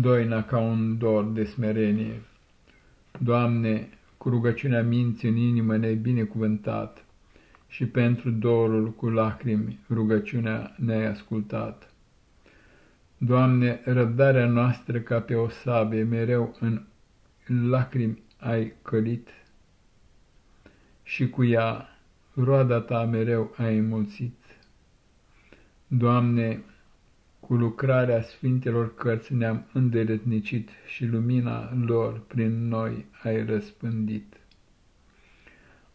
doina ca un dor de smerenie. Doamne, cu rugăciunea minții în inimă ne-ai binecuvântat și pentru dorul cu lacrimi rugăciunea ne-ai ascultat. Doamne, răbdarea noastră ca pe o sabie mereu în lacrimi ai călit și cu ea roada ta mereu ai înmulțit. Doamne, cu lucrarea Sfintelor Cărți ne-am îndeletnicit și lumina lor prin noi ai răspândit.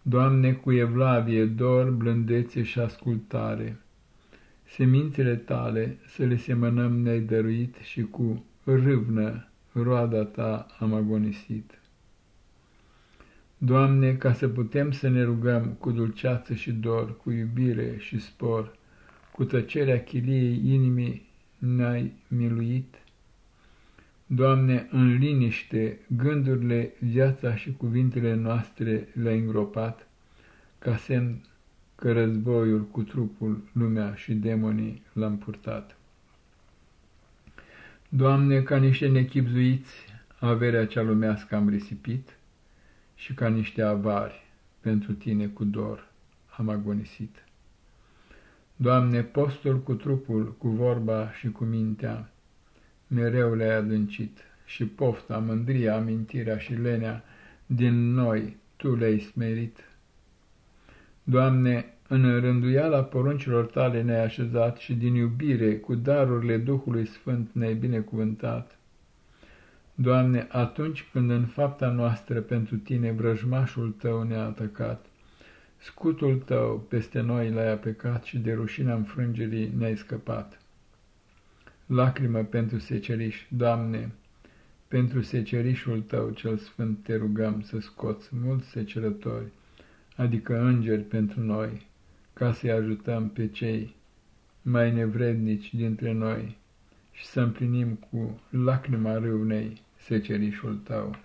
Doamne, cu evlavie, dor, blândețe și ascultare, semințele tale să le semănăm ne-ai dăruit și cu râvnă roada ta am agonisit. Doamne, ca să putem să ne rugăm cu dulceață și dor, cu iubire și spor, cu tăcerea chiliei inimii ne-ai miluit. Doamne, în liniște, gândurile, viața și cuvintele noastre le-ai îngropat, ca semn că războiul cu trupul, lumea și demonii l-am purtat. Doamne, ca niște nechipzuiți, averea cea lumească am risipit și ca niște avari, pentru Tine cu dor am agonisit. Doamne, postul cu trupul, cu vorba și cu mintea, mereu le-ai adâncit și pofta, mândria, amintirea și lenea din noi Tu le-ai smerit. Doamne, în rânduiala poruncilor Tale ne-ai așezat și din iubire cu darurile Duhului Sfânt ne-ai binecuvântat. Doamne, atunci când în fapta noastră pentru Tine vrăjmașul Tău ne-a atacat, Scutul tău peste noi l-ai apecat și de rușina înfrângerii ne-ai scăpat. Lacrimă pentru seceriș, Doamne, pentru secerișul tău cel sfânt te rugăm să scoți mulți secerători, adică îngeri pentru noi, ca să-i ajutăm pe cei mai nevrednici dintre noi și să împlinim cu lacrima râunei secerișul tău.